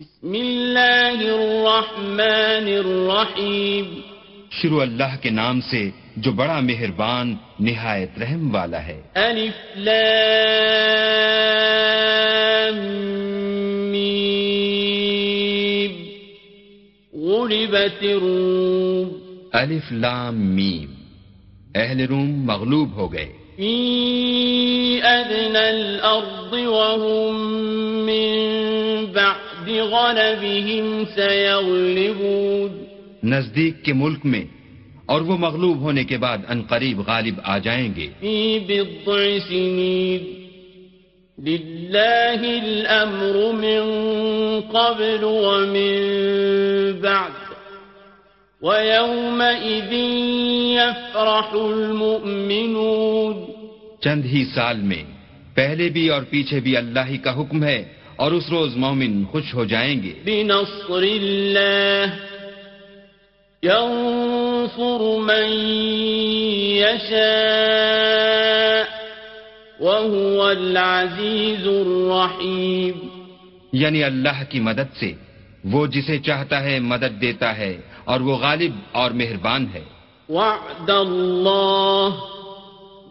بسم اللہ الرحمن الرحیم۔ شروع اللہ کے نام سے جو بڑا مہربان نہایت رحم والا ہے۔ الف لام میم۔ غلبت الروم۔ الف لام میم۔ اہل روم مغلوب ہو گئے۔ فی ادنى الارض وهم من بعد غلبهم سيغلبون. نزدیک کے ملک میں اور وہ مغلوب ہونے کے بعد ان قریب غالب آ جائیں گے. في بضع سنين لله الأمر من قبل ومن بعد. ويومئذ يفرح المؤمنون. چند ہی سال میں پہلے بھی اور پیچھے بھی اللہ ہی کا حکم ہے اور اس روز مومن خوش ہو جائیں گے۔ بنصر الله ينصر من يشاء وهو العزيز الرحيم۔ یعنی اللہ کی مدد سے وہ جسے چاہتا ہے مدد دیتا ہے اور وہ غالب اور مہربان ہے۔ وعد الله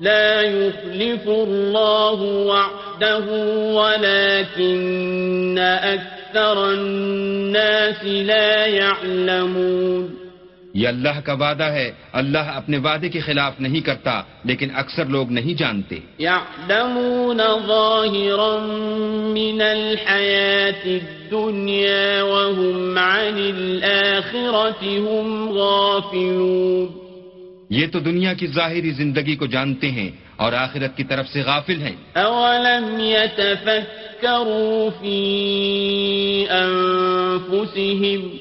لا يخلف الله وعده ولكن أكثر الناس لا يعلمون. یہ اللہ کا وعدہ ہے اللہ اپنے وعدے کے خلاف نہیں کرتا لیکن اکثر لوگ نہیں جانتے۔ يعلمون ظاهرا من الحياة الدنيا وهم عن الآخرة هم غافلون. یہ تو دنیا کی ظاہری زندگی کو جانتے ہیں اور آخرت کی طرف سے غافل ہیں۔ أولم يتفكروا في أنفسهم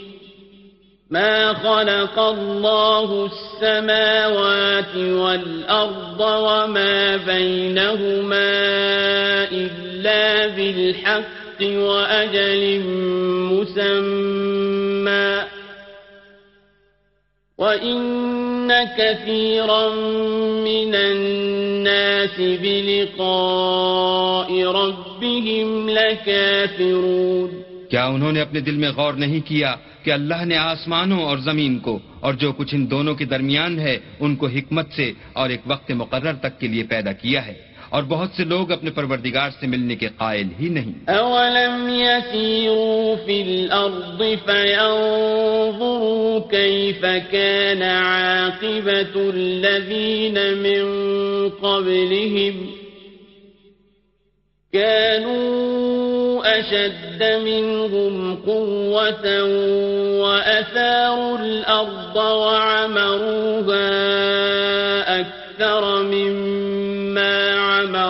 ما خلق الله السماوات والأرض وما بينهما إلا بالحق وأجل مسمى وإن كثيرا من الناس بلقاء ربهم لكافرون کیا انہوں نے اپنے دل میں غور نہیں کیا کہ اللہ نے آسمانوں اور زمین کو اور جو کچھ ان دونوں کے درمیان ہے ان کو حکمت سے اور ایک وقت مقرر تک کے لیے پیدا کیا ہے؟ اور بہت سے لوگ اپنے پروردگار سے ملنے کے قائل ہی نہیں۔ أولم يسيروا في الأرض فينظروا كيف كان عاقبة الذين من قبلهم كانوا أشد منهم قوة وأثاروا الأرض وعمروها أكثر مما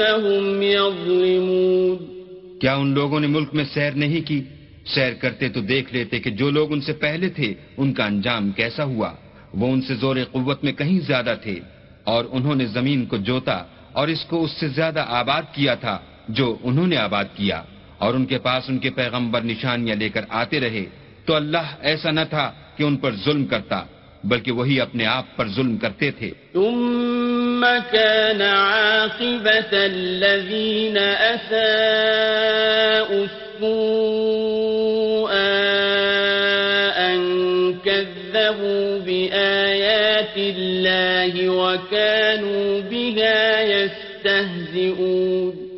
أنفسهم يظلمون کیا ان لوگوں نے ملک میں سیر نہیں کی؟ سیر کرتے تو دیکھ لیتے کہ جو لوگ ان سے پہلے تھے، ان کا انجام کیسا ہوا؟ وہ ان سے زور قوت میں کہیں زیادہ تھے، اور انہوں نے زمین کو جوتا اور اس کو اس سے زیادہ آباد کیا تھا جو انہوں نے آباد کیا۔ اور ان کے پاس ان کے پیغمبر نشانیاں لے کر آتے رہے۔ تو اللہ ایسا نہ تھا کہ ان پر ظلم کرتا۔ بلکہ وہی اپنے آپ پر ظلم کرتے تھے۔ ثم كان عاقبة الذين أساءوا السوء أن كذبوا بآيات الله وكانوا بها يستهزئون۔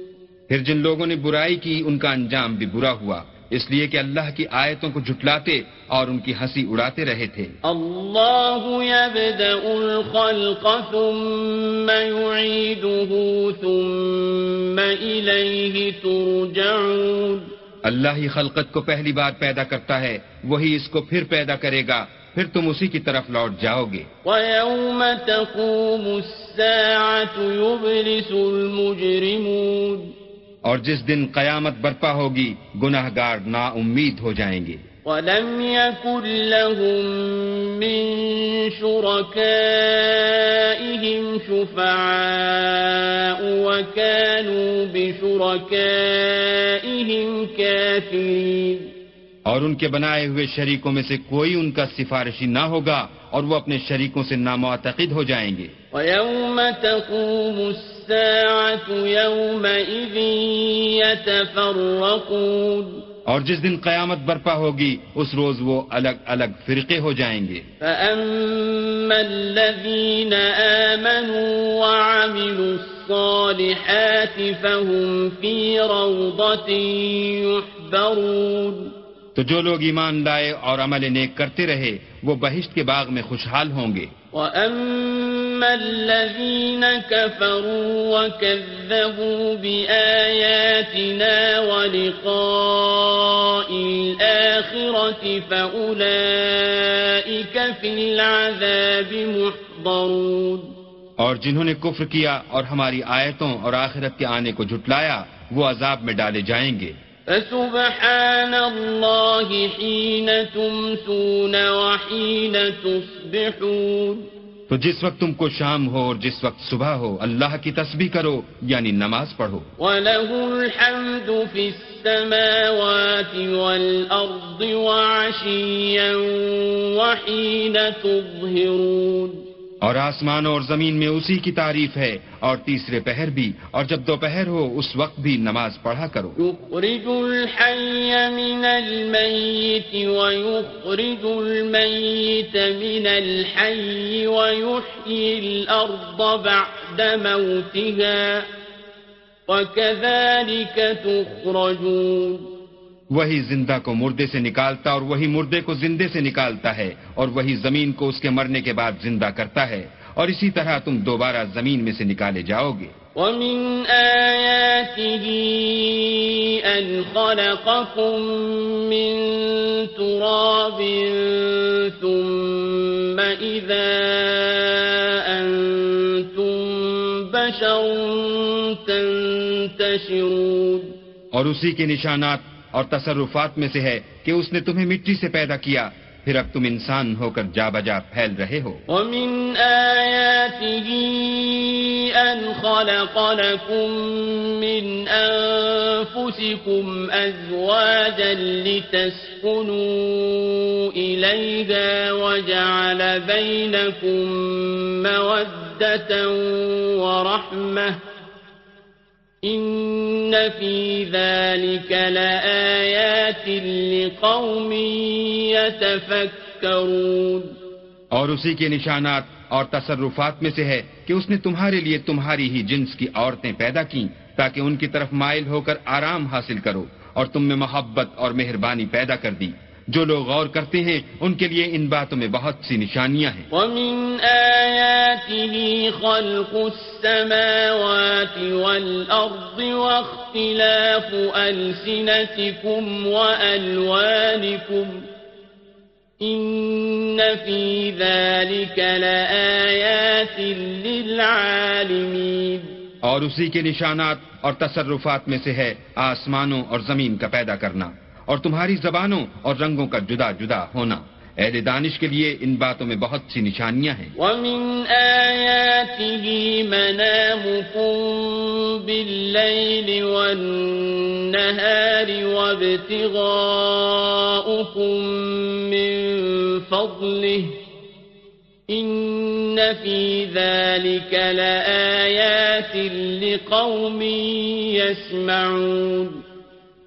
پھر جن لوگوں نے برائی کی ان کا انجام بھی برا ہوا۔ اس لیے کہ اللہ کی آیتوں کو جھٹلاتے اور ان کی ہنسی اڑاتے رہے تھے۔ الله يبدأ الخلق ثم يعيده ثم إليه ترجعون۔ اللہ ہی خلقت کو پہلی بار پیدا کرتا ہے وہی اس کو پھر پیدا کرے گا پھر تم اسی کی طرف لوٹ جاؤ گے۔ ويوم تقوم الساعة يبلس المجرمون۔ اور جس دن قیامت برپا ہوگی گناہ گار نا امید ہو جائیں گے۔ ولم يكن لهم من شركائهم شفعاء وكانوا بشركائهم كافرين۔ اور ان کے بنائے ہوئے شریکوں میں سے کوئی ان کا سفارشی نہ ہوگا اور وہ اپنے شریکوں سے نامعتقد ہو جائیں گے۔ وَيَوْمَ تَقُومُ السَّاعَةُ يَوْمَئِذٍ يَتَفَرَّقُونَ اور جس دن قیامت برپا ہوگی اس روز وہ الگ الگ فرقے ہو جائیں گے۔ فَأَمَّا الَّذِينَ آمَنُوا وَعَمِلُوا الصَّالِحَاتِ فَهُمْ فِي رَوْضَةٍ يُحْبَرُونَ تو جو لوگ ایمان لائے اور عمل نیک کرتے رہے وہ بہشت کے باغ میں خوشحال ہوں گے۔ وَأَمَّا الَّذِينَ كَفَرُوا وَكَذَّبُوا بِآيَاتِنَا وَلِقَاءِ الْآخِرَةِ فَأُولَئِكَ فِي الْعَذَابِ مُحْضَرُونَ اور جنہوں نے کفر کیا اور ہماری آیتوں اور آخرت کے آنے کو جھٹلایا وہ عذاب میں ڈالے جائیں گے۔ فسبحان الله حين تمسون وحين تصبحون تو جس وقت تم کو شام ہو اور جس وقت صبح ہو، اللہ کی تسبیح کرو یعنی نماز پڑھو۔ وَلَهُ الْحَمْدُ فِي السَّمَاوَاتِ وَالْأَرْضِ وَعَشِيًّا وَحِينَ تُظْهِرُونَ اور آسمان اور زمین میں اسی کی تعریف ہے، اور تیسرے پہر بھی، اور جب دوپہر ہو، اس وقت بھی نماز پڑھا کرو۔ يخرج الحي من الميت ويخرج الميت من الحي ويحيي الأرض بعد موتها، وكذلك تخرجون۔ وہی زندہ کو مردے سے نکالتا اور وہی مردے کو زندے سے نکالتا ہے اور وہی زمین کو اس کے مرنے کے بعد زندہ کرتا ہے اور اسی طرح تم دوبارہ زمین میں سے نکالے جاؤ گے۔ وَمِنْ آيَاتِهِ أَنْ خَلَقَكُم مِّن تُرَابٍ ثُمَّ إِذَا أَنْتُمْ بَشَرٌ تَنْتَشِرُونَ۔ اور اسی کے نشانات اور تصرفات میں سے ہے کہ اس نے تمہیں مٹی سے پیدا کیا۔ پھر اب تم انسان ہو کر جا بجا پھیل رہے ہو۔ وَمِنْ آيَاتِهِ أَنْ خَلَقَ لَكُم مِّنْ أَنفُسِكُمْ أَزْوَاجًا لِتَسْكُنُوا إِلَيْهَا وَجَعَلَ بَيْنَكُم مَّوَدَّةً وَرَحْمَةً ان فی ذلك لآیات لقوم يتفکرون اور اسی کے نشانات اور تصرفات میں سے ہے کہ اس نے تمہارے لیے تمہاری ہی جنس کی عورتیں پیدا کی تاکہ ان کی طرف مائل ہو کر آرام حاصل کرو اور تم میں محبت اور مہربانی پیدا کر دی۔ جو لوگ غور کرتے ہیں ان کے لیے ان باتوں میں بہت سی نشانیاں ہیں۔ وَمِنْ آيَاتِهِ خَلْقُ السَّمَاوَاتِ وَالْأَرْضِ وَاخْتِلَافُ أَلْسِنَتِكُمْ وَأَلْوَانِكُمْ إِنَّ فِي ذَلِكَ لَآيَاتٍ لِلْعَالِمِينَ۔ اور اسی کے نشانات اور تصرفات میں سے ہے آسمانوں اور زمین کا پیدا کرنا۔ اور تمہاری زبانوں اور رنگوں کا جدا جدا ہونا۔ اہل دانش کے لیے ان باتوں میں بہت سی نشانیاں ہیں۔ وَمِنْ آيَاتِهِ مَنَامُكُمْ بِاللَّيْلِ وَالنَّهَارِ وَابْتِغَاؤُكُمْ مِنْ فَضْلِهِ إِنَّ فِي ذَلِكَ لَآيَاتٍ لِقَوْمٍ يَسْمَعُونَ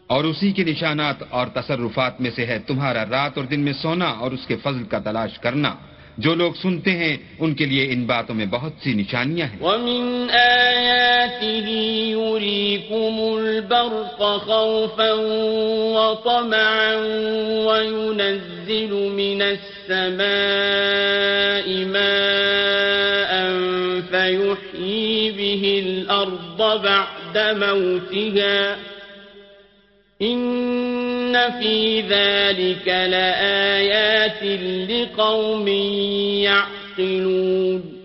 اور اسی کے نشانات اور تصرفات میں سے ہے تمہارا رات اور دن میں سونا اور اس کے فضل کا تلاش کرنا۔ جو لوگ سنتے ہیں، ان کے لیے ان باتوں میں بہت سی نشانیاں ہیں۔ وَمِنْ آيَاتِهِ يُرِيكُمُ الْبَرْقَ خَوْفًا وَطَمَعًا وَيُنَزِّلُ مِنَ السَّمَاءِ مَاءً فَيُحْيِي بِهِ الْأَرْضَ بَعْدَ مَوْتِهَا۔ فی ذلك لآیات لقوم یعقلون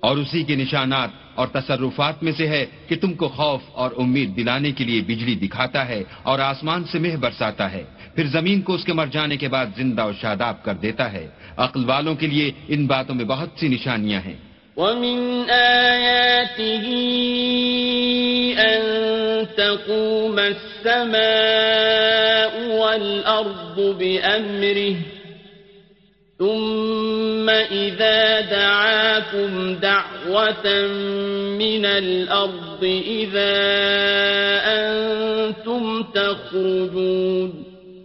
اور اسی کے نشانات اور تصرفات میں سے ہے کہ تم کو خوف اور امید دلانے کے لیے بجلی دکھاتا ہے اور آسمان سے مہ برساتا ہے۔ پھر زمین کو اس کے مر جانے کے بعد زندہ و شاداب کر دیتا ہے۔ عقل والوں کے لیے ان باتوں میں بہت سی نشانیاں ہیں۔ ومن آياته أن تقوم السماء والأرض بأمره ثم إذا دعاكم دعوة من الأرض إذا أنتم تخرجون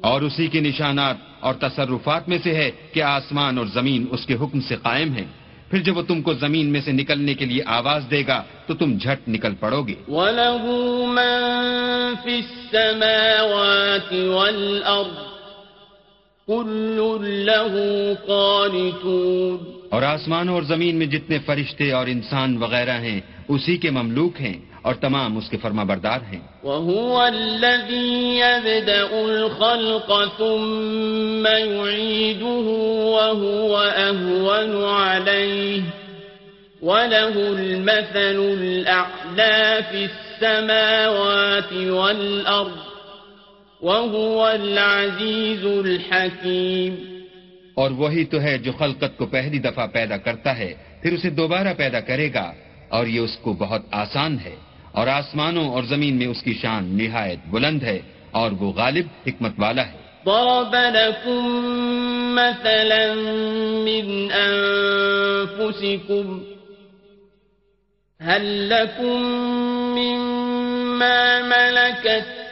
اور اسی کے نشانات اور تصرفات میں سے ہے کہ آسمان اور زمین اس کے حکم سے قائم ہیں۔ پھر جب وہ تم کو زمین میں سے نکلنے کے لیے آواز دے گا، تو تم جھٹ نکل پڑو گے۔ وَلَهُ مَن فِي السَّمَاوَاتِ وَالْأَرْضِ كُلٌّ لَهُ قَانِتُونَ۔ اور آسمانوں اور زمین میں جتنے فرشتے اور انسان وغیرہ ہیں، اسی کے مملوک ہیں اور تمام اس کے فرما بردار ہیں۔ وهو الذي يبدأ الخلق ثم يعيده وهو أهون عليه وله المثل الأعلى في السماوات والأرض وهو العزيز الحكيم اور وہی تو ہے جو خلقت کو پہلی دفعہ پیدا کرتا ہے، پھر اسے دوبارہ پیدا کرے گا، اور یہ اس کو بہت آسان ہے۔ اور آسمانوں اور زمین میں اس کی شان نہایت بلند ہے، اور وہ غالب حکمت والا ہے۔ ضرب لكم مثلا من أنفسكم، هل لكم مما ملكت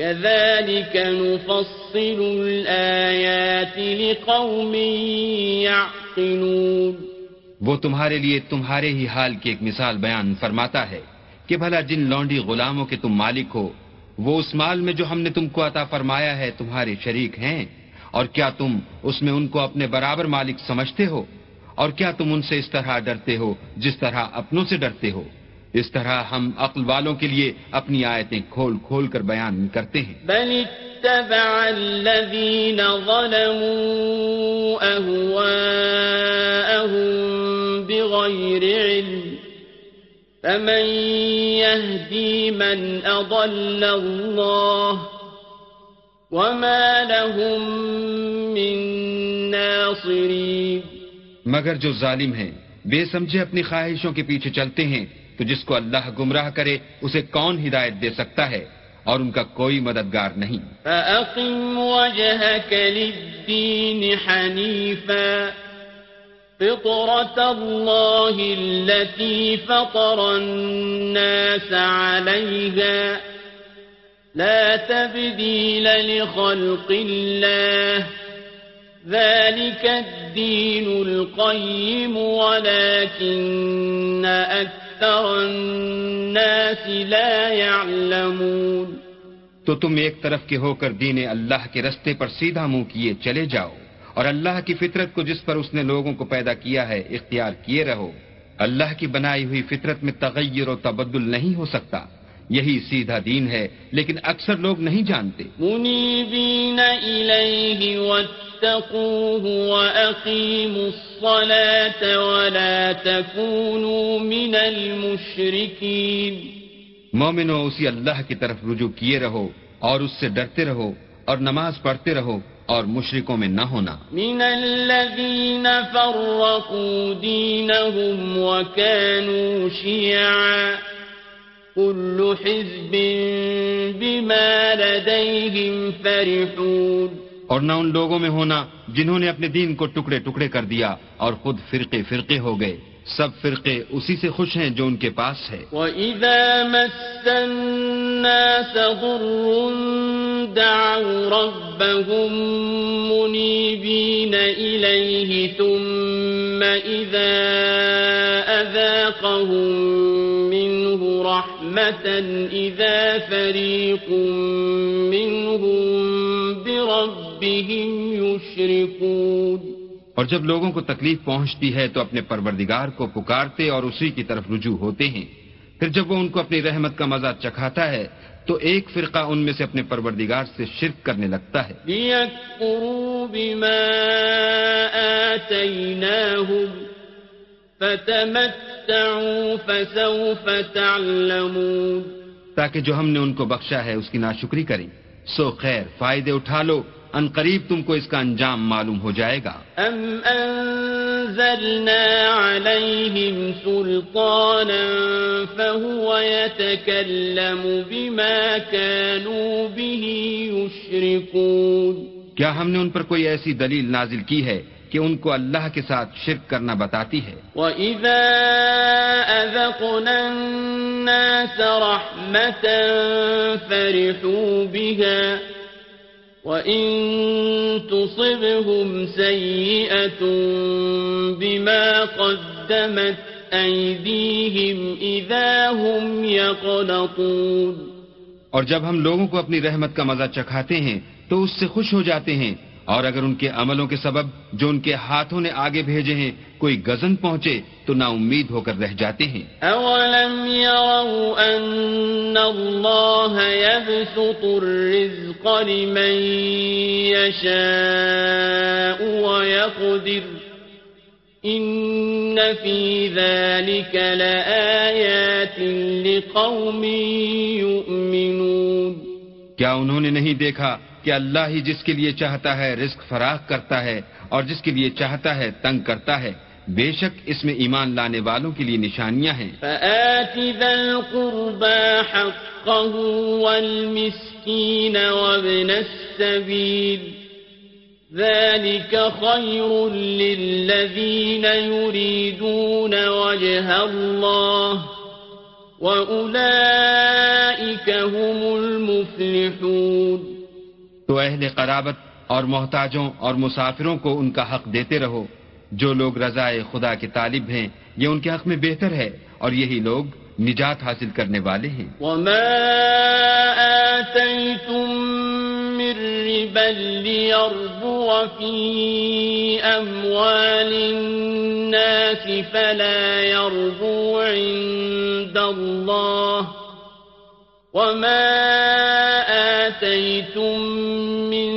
كذلك نفصل الآيات لقوم يعقلون. وہ تمہارے لیے تمہارے ہی حال کی ایک مثال بیان فرماتا ہے کہ بھلا جن لونڈی غلاموں کے تم مالک ہو، وہ اس مال میں جو ہم نے تم کو عطا فرمایا ہے تمہارے شریک ہیں، اور کیا تم اس میں ان کو اپنے برابر مالک سمجھتے ہو؟ اور کیا تم ان سے اس طرح ڈرتے ہو جس طرح اپنوں سے ڈرتے ہو؟ اس طرح ہم عقل والوں کے لیے اپنی آیتیں کھول کھول کر بیان کرتے ہیں۔ بل اتبع الذين ظلموا أهواءهم بغير علم فمن يهدي من أضل الله وما لهم من ناصرين مگر جو ظالم ہیں بے سمجھے اپنی خواہشوں کے پیچھے چلتے ہیں۔ تو جس کو اللہ گمراہ کرے اسے کون ہدایت دے سکتا ہے اور ان کا کوئی مددگار نہیں۔ فأقم وجهك للدين حنيفا۔ فطرة الله التي فطر الناس عليها۔ لا تبديل لخلق الله۔ ذلك الدين القيم، ولكن أكثر الناس لا يعلمون. تو تم ایک طرف کے ہو کر دین اللہ کے رستے پر سیدھا منہ کیے چلے جاؤ اور اللہ کی فطرت کو جس پر اس نے لوگوں کو پیدا کیا ہے اختیار کیے رہو۔ اللہ کی بنائی ہوئی فطرت میں تغیر و تبدل نہیں ہو سکتا۔ یہی سیدھا دین ہے لیکن اکثر لوگ نہیں جانتے۔ واتقوه وأقیموا الصلاة ولا تكونوا من المشرکین مومنو اسی اللہ کی طرف رجوع کیے رہو اور اس سے ڈرتے رہو اور نماز پڑھتے رہو اور مشرکوں میں نہ ہونا۔ من الذين فرقوا دينهم وكانوا شيعا. كل حزب بما لديهم فرحون. اور نہ ان لوگوں میں ہونا جنہوں نے اپنے دین کو ٹکڑے ٹکڑے کر دیا اور خود فرقے فرقے ہو گئے۔ سب فرقے اسی سے خوش ہیں جو ان کے پاس ہے۔ وَإِذَا مَسَّ النَّاسَ ضُرٌّ دَعَوْا رَبَّهُم مُنِيبِينَ إِلَيْهِ ثُمَّ إِذَا وأذاقهم منه رحمة إذا فريق منهم بربهم يشركون اور جب لوگوں کو تکلیف پہنچتی ہے تو اپنے پروردگار کو پکارتے اور اسی کی طرف رجوع ہوتے ہیں۔ پھر جب وہ ان کو اپنی رحمت کا مزہ چکھاتا ہے تو ایک فرقہ ان میں سے اپنے پروردگار سے شرک کرنے لگتا ہے۔ بِمَا آتَيْنَاهُمْ فَتَمَتَّعُوا فَسَوْفَ تَعْلَمُونَ۔ تاکہ جو ہم نے ان کو بخشا ہے اس کی ناشکری کریں۔ سو خیر فائدے اٹھا لو۔ ان قریب تم کو اس کا انجام معلوم ہو جائے گا۔ أَمْ أَنزَلْنَا عَلَيْهِمْ سُلْطَانًا فَهُوَ يَتَكَلَّمُ بِمَا كَانُوا بِهِ يُشْرِكُونَ۔ کیا ہم نے ان پر کوئی ایسی دلیل نازل کی ہے کہ ان کو اللہ کے ساتھ شرک کرنا بتاتی ہے؟ وَإِذَا أَذَقْنَا النَّاسَ رَحْمَةً فَرِحُوا بِهَا۔ وَإِن تُصِبْهُمْ سَيِّئَةٌ بِمَا قَدَّمَتْ أَيْدِيهِمْ إِذَا هُمْ يَقْنَطُونَ اور جب ہم لوگوں کو اپنی رحمت کا مزہ چکھاتے ہیں تو اس سے خوش ہو جاتے ہیں اور اگر ان کے عملوں کے سبب جو ان کے ہاتھوں نے آگے بھیجے ہیں کوئی گزن پہنچے تو نا امید ہو کر رہ جاتے ہیں۔ أَوَلَمْ يَرَوْا أَنَّ اللَّهَ يَبْسُطُ الرِّزْقَ لِمَن يَشَاءُ وَيَقْدِرُ إِنَّ فِي ذَلِكَ لَآيَاتٍ لِقَوْمٍ يُؤْمِنُونَ کیا انہوں نے نہیں دیکھا کہ اللہ ہی جس کے لیے چاہتا ہے رزق فراخ کرتا ہے اور جس کے لیے چاہتا ہے تنگ کرتا ہے، بے شک اس میں ایمان لانے والوں کے لیے نشانیاں ہیں۔ فآت ذا القربى حقه والمسكين وابن السبيل۔ ذلك خير للذين يريدون وجه الله وأولئك هم المفلحون۔ تو اہل قرابت اور محتاجوں اور مسافروں کو ان کا حق دیتے رہو۔ جو لوگ رضائے خدا کے طالب ہیں، یہ ان کے حق میں بہتر ہے اور یہی لوگ نجات حاصل کرنے والے ہیں۔ وما آتيتم من ربا ليربو في أموال الناس فلا يربو عند الله وما آتيتم من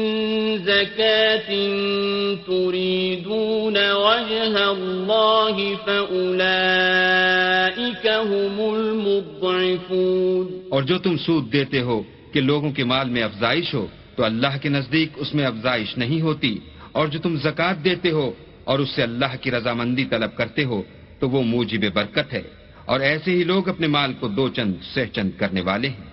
زكاة تريدون وجه الله فأولئك هم المضعفون اور جو تم سود دیتے ہو کہ لوگوں کے مال میں افزائش ہو، تو اللہ کے نزدیک اس میں افزائش نہیں ہوتی۔ اور جو تم زکوٰۃ دیتے ہو اور اس سے اللہ کی رضامندی طلب کرتے ہو، تو وہ موجب برکت ہے۔ اور ایسے ہی لوگ اپنے مال کو دو چند، سہ چند کرنے والے ہیں۔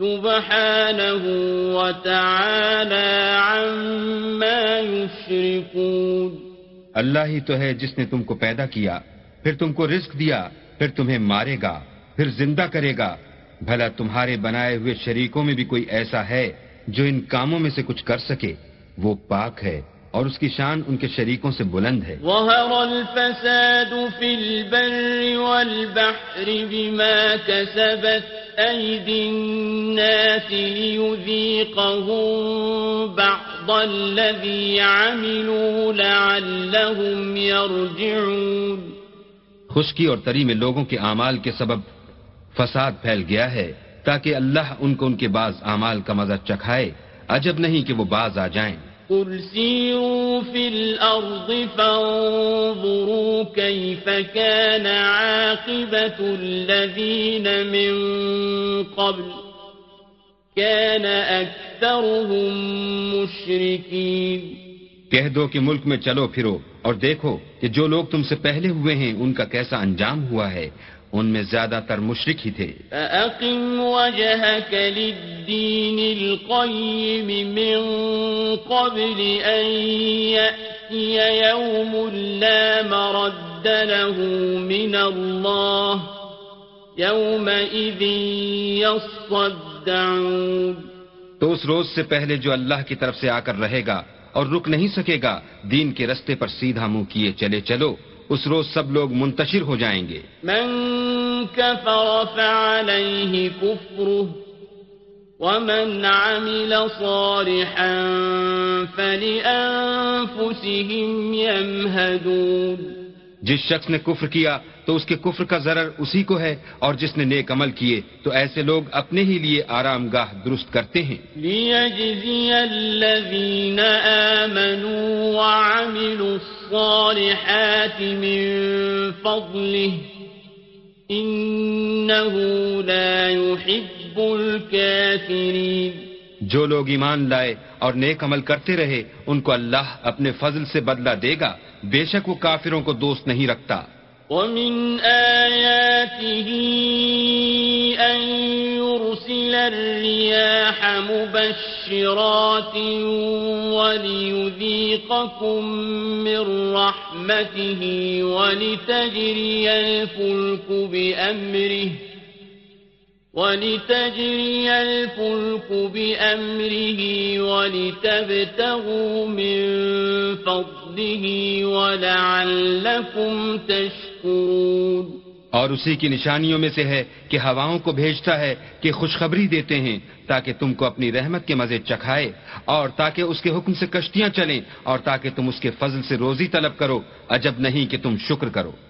سبحانه وتعالى عما يشركون۔ اللہ ہی تو ہے جس نے تم کو پیدا کیا پھر تم کو رزق دیا پھر تمہیں مارے گا پھر زندہ کرے گا۔ بھلا تمہارے بنائے ہوئے شریکوں میں بھی کوئی ایسا ہے جو ان کاموں میں سے کچھ کر سکے۔ وہ پاک ہے اور اس کی شان ان کے شریکوں سے بلند ہے۔ ظهر الفساد في البر والبحر بما الناس ليذيقهم بعض الذي عملوا لعلهم يرجعون. خشکی اور تری میں لوگوں کے اعمال کے سبب فساد پھیل گیا ہے تاکہ اللہ ان کو ان کے بعض اعمال کا مزہ چکھائے عجب نہیں کہ وہ باز آ جائیں۔ قل سيروا في الأرض فانظروا كيف كان عاقبة الذين من قبل۔ كان أكثرهم مشركين. کہہ دو کہ ملک میں چلو پھرو اور دیکھو کہ جو لوگ تم سے پہلے ہوئے ہیں ان کا کیسا انجام ہوا ہے۔ ان میں زیادہ تر مشرق ہی تھے۔ فأقم وجهك للدين القيم من قبل أن يأتي يوم لا مرد له من الله يومئذ يصدعون. تو اس روز سے پہلے جو اللہ کی طرف سے آ کر رہے گا اور رک نہیں سکے گا دین کے رستے پر سیدھا منہ کیے چلے چلو اس روز سب لوگ منتشر ہو جائیں گے۔ من كفر فعليه كفره ومن عمل صالحا فلأنفسهم يمهدون جس شخص نے کفر کیا تو اس کے کفر کا ضرر اسی کو ہے اور جس نے نیک عمل کیے تو ایسے لوگ اپنے ہی لیے آرام گاہ درست کرتے ہیں۔ ليجزي الذين آمنوا وعملوا الصالحات من فضله إنه لا يحب الكافرين۔ جو لوگ ایمان لائے اور نیک عمل کرتے رہے ان کو اللہ اپنے فضل سے بدلہ دے گا۔ بے شک وہ کافروں کو دوست نہیں رکھتا۔ ومن آياته أن يرسل الرياح مبشرات وليذيقكم من رحمته ولتجري الفلك بأمره ولتجري الفلك بأمره ولتبتغوا من فضله ولعلكم تشكرون اور اسی کی نشانیوں میں سے ہے کہ ہواؤں کو بھیجتا ہے کہ خوشخبری دیتے ہیں تاکہ تم کو اپنی رحمت کے مزے چکھائے اور تاکہ اس کے حکم سے کشتیاں چلیں اور تاکہ تم اس کے فضل سے روزی طلب کرو، عجب نہیں کہ تم شکر کرو۔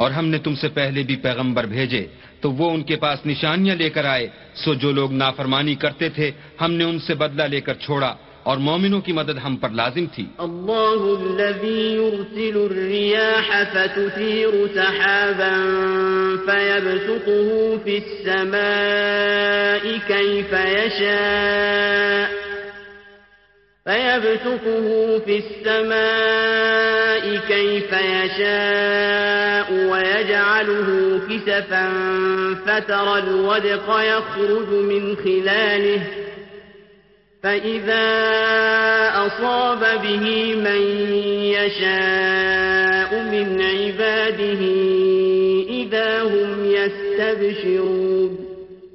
اور ہم نے تم سے پہلے بھی پیغمبر بھیجے، تو وہ ان کے پاس نشانیاں لے کر آئے۔ سو جو لوگ نافرمانی کرتے تھے، ہم نے ان سے بدلہ لے کر چھوڑا اور مومنوں کی مدد ہم پر لازم تھی۔ الله الذي يرسل الرياح فتثير سحابا فيبسطه في السماء كيف يشاء فيبسطه في السماء كيف يشاء ويجعله كسفا فترى الودق يخرج من خلاله فإذا أصاب به من يشاء من عباده إذا هم يستبشرون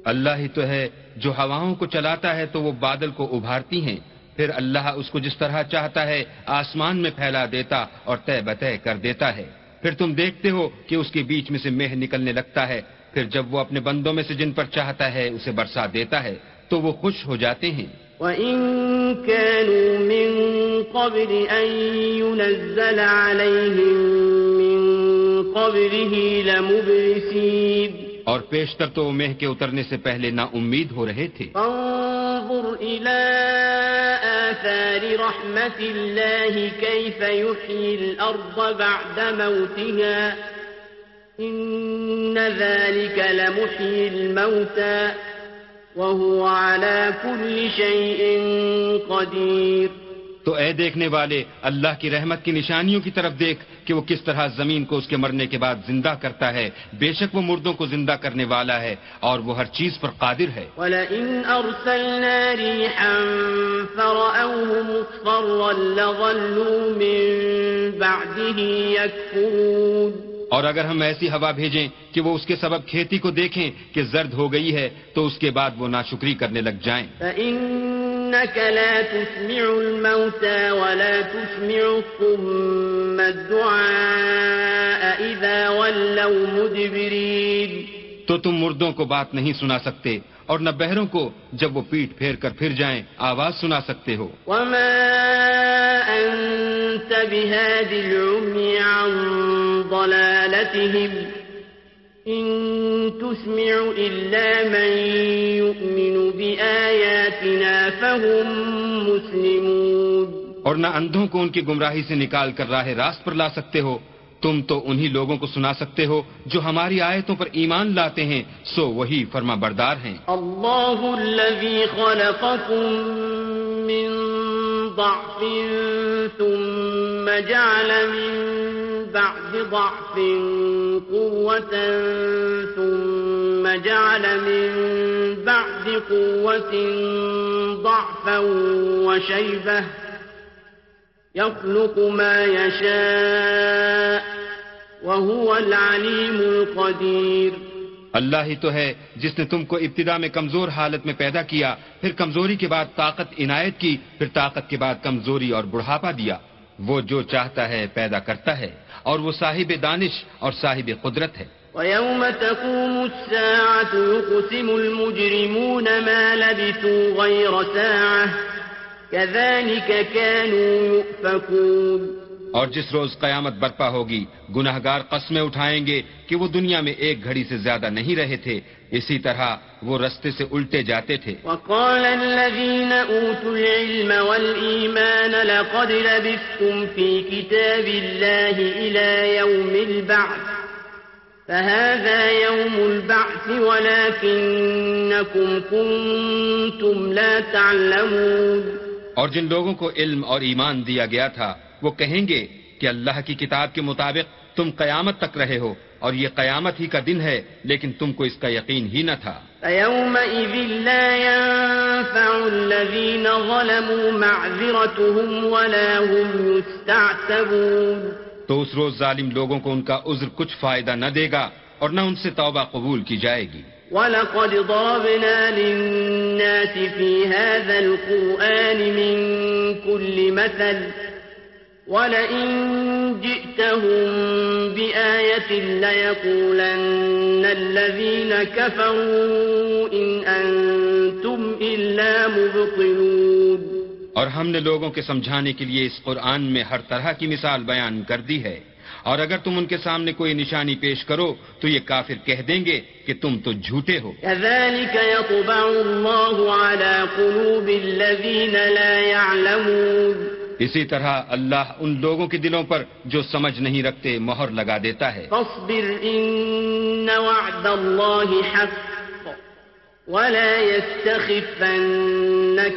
اللہ ہی تو ہے جو ہواؤں کو چلاتا ہے تو وہ بادل کو ابھارتی ہیں۔ پھر اللہ اس کو جس طرح چاہتا ہے آسمان میں پھیلا دیتا اور طے بتہ کر دیتا ہے۔ پھر تم دیکھتے ہو کہ اس کے بیچ میں سے مہ نکلنے لگتا ہے۔ پھر جب وہ اپنے بندوں میں سے جن پر چاہتا ہے اسے برسا دیتا ہے تو وہ خوش ہو جاتے ہیں۔ وَإِن كَانُوا مِن قَبْلِ أَن يُنَزَّلَ عَلَيْهِم مِّن قَبْلِهِ لَمُبْلِسِينَ۔ اور پیشتر تو وہ مہ کے اترنے سے پہلے نا امید ہو رہے تھے۔ فانظر آثار رحمة الله كيف يحيي الأرض بعد موتها إن ذلك لمحيي الموتى وهو على كل شيء قدير تو اے دیکھنے والے اللہ کی رحمت کی نشانیوں کی طرف دیکھ کہ وہ کس طرح زمین کو اس کے مرنے کے بعد زندہ کرتا ہے۔ بے شک وہ مردوں کو زندہ کرنے والا ہے اور وہ ہر چیز پر قادر ہے۔ ولئن أرسلنا ريحا فرأوه مصفرا لظلوا من بعده يكفرون۔ اور اگر ہم ایسی ہوا بھیجیں کہ وہ اس کے سبب کھیتی کو دیکھیں کہ زرد ہو گئی ہے تو اس کے بعد وہ ناشکری کرنے لگ جائیں۔ فإنك لا تسمع الموتى ولا تسمع الصم الدعاء إذا ولوا مدبرين. تو تم مردوں کو بات نہیں سنا سکتے اور نہ بہروں کو جب وہ پیٹ پھیر کر پھر جائیں آواز سنا سکتے ہو۔ وما أنت بهاد العمي عن ضلالتهم إن تسمع إلا من يؤمن بآياتنا فهم مسلمون. اور نہ اندھوں کو ان کی گمراہی سے نکال کر راہ راست پر لا سکتے ہو تم تو انہی لوگوں کو سنا سکتے ہو جو ہماری آیتوں پر ایمان لاتے ہیں سو وہی فرما بردار ہیں۔ الله الذي خلقكم من ضعف ثم جعل من بعد ضعف قوة، ثم جعل من بعد قوة ضعفا وشيبة. يخلق ما يشاء، وهو العليم القدير. اللہ ہی تو ہے جس نے تم کو ابتدا میں کمزور حالت میں پیدا کیا، پھر کمزوری کے بعد طاقت عنایت کی، پھر طاقت کے بعد کمزوری اور بڑھاپا دیا۔ وہ جو چاہتا ہے پیدا کرتا ہے، اور وہ صاحب دانش اور صاحب قدرت ہے۔ وَيَوْمَ تَقُومُ السَّاعَةُ يُقْسِمُ الْمُجْرِمُونَ مَا لَبِثُوا غَيْرَ سَاعَةٍ، كَذَلِكَ كَانُوا يُؤْفَكُونَ اور جس روز قیامت برپا ہوگی گناہ گار قسمیں اٹھائیں گے کہ وہ دنیا میں ایک گھڑی سے زیادہ نہیں رہے تھے اسی طرح وہ رستے سے الٹے جاتے تھے۔ وقال الذين أوتوا العلم والإيمان لقد لبثتم في كتاب الله إلى يوم البعث فهذا يوم البعث ولكنكم كنتم لا تعلمون۔ اور جن لوگوں کو علم اور ایمان دیا گیا تھا وہ کہیں گے کہ اللہ کی کتاب کے مطابق تم قیامت تک رہے ہو اور یہ قیامت ہی کا دن ہے لیکن تم کو اس کا یقین ہی نہ تھا۔ فيومئذ لا ينفع الذين ظلموا معذرتهم ولا هم يستعتبون۔ تو اس روز ظالم لوگوں کو ان کا عذر کچھ فائدہ نہ دے گا اور نہ ان سے توبہ قبول کی جائے گی۔ ولقد ضربنا للناس في هذا القرآن من كل مثل ولئن جئتهم بآية ليقولن الذين كفروا إن أنتم إلا مبطلون اور ہم نے لوگوں کے سمجھانے کے لیے اس قرآن میں ہر طرح کی مثال بیان کر دی ہے۔ اور اگر تم ان کے سامنے کوئی نشانی پیش کرو تو یہ کافر کہہ دیں گے کہ تم تو جھوٹے ہو۔ كذلك يطبع الله على قلوب الذين لا يعلمون اسی طرح اللہ ان لوگوں کے دلوں پر جو سمجھ نہیں رکھتے مہر لگا دیتا ہے۔ فاصبر إن وعد الله حق ولا يستخفنك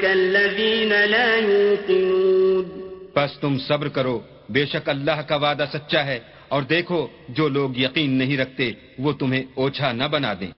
الذين لا يوقنون۔ بس تم صبر کرو بے شک اللہ کا وعدہ سچا ہے اور دیکھو جو لوگ یقین نہیں رکھتے وہ تمہیں اوچھا نہ بنا دیں۔